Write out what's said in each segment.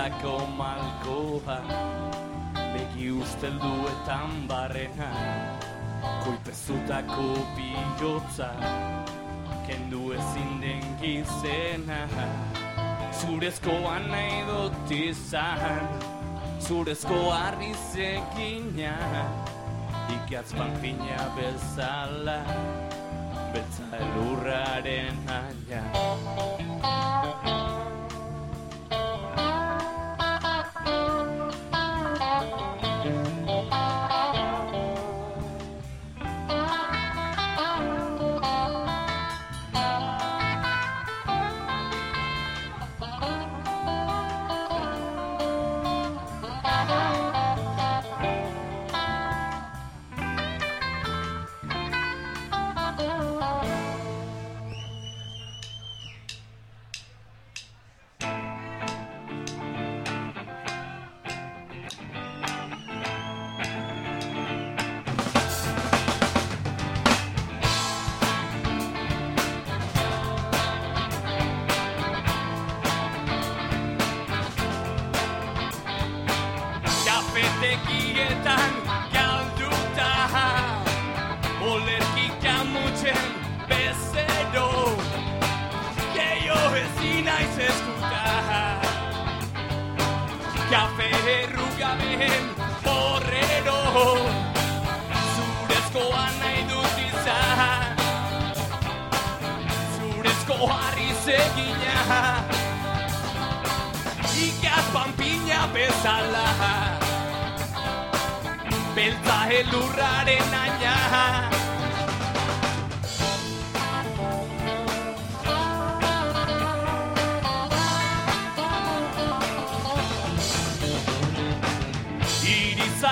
Zikindutako malkoa Begi ustelduetan barrena Koipezutako pilotza Kendu ezin den gizena Zurezkoa nahi dut izan Zurezko harri zekina Ikatz panpina bezala Beltza elurraren aia kamutzen bezero Gehiago ezin naiz eskuta Kafe errugabeen borrero Zurezkoa nahi dut izan Zurezko harri zegina. Ikaz panpina bezala. Beltza elurraren aina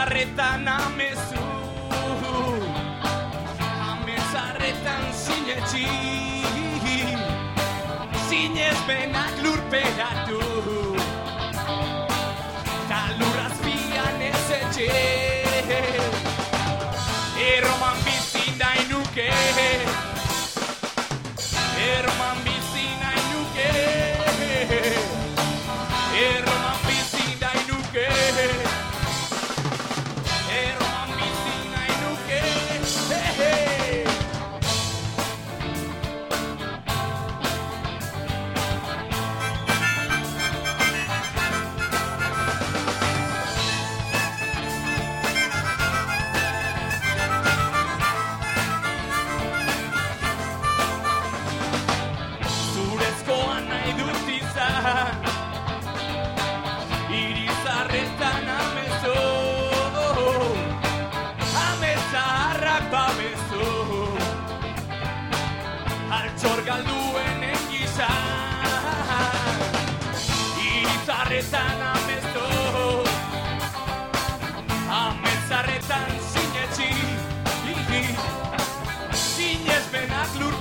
zarretan amezu. Amen zarretan zinetxi Zinez benak lurperat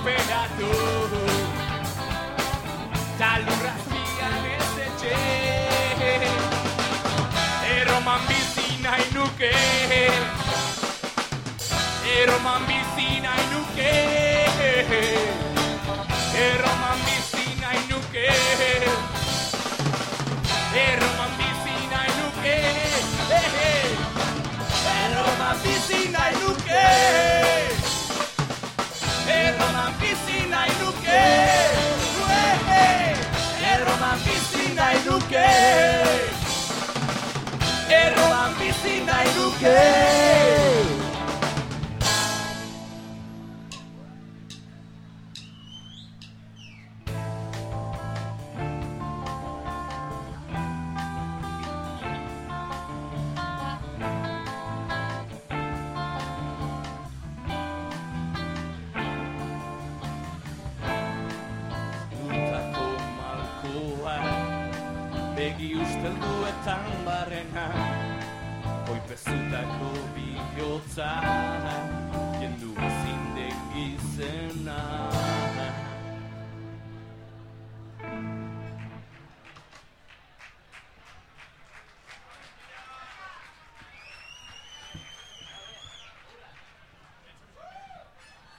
supera todo. La luz rasguía desde che. Ero mambicina y nuque. Ero mambicina y nuque. begi usted barrena, Oipezutako bihotza Jendu ezin den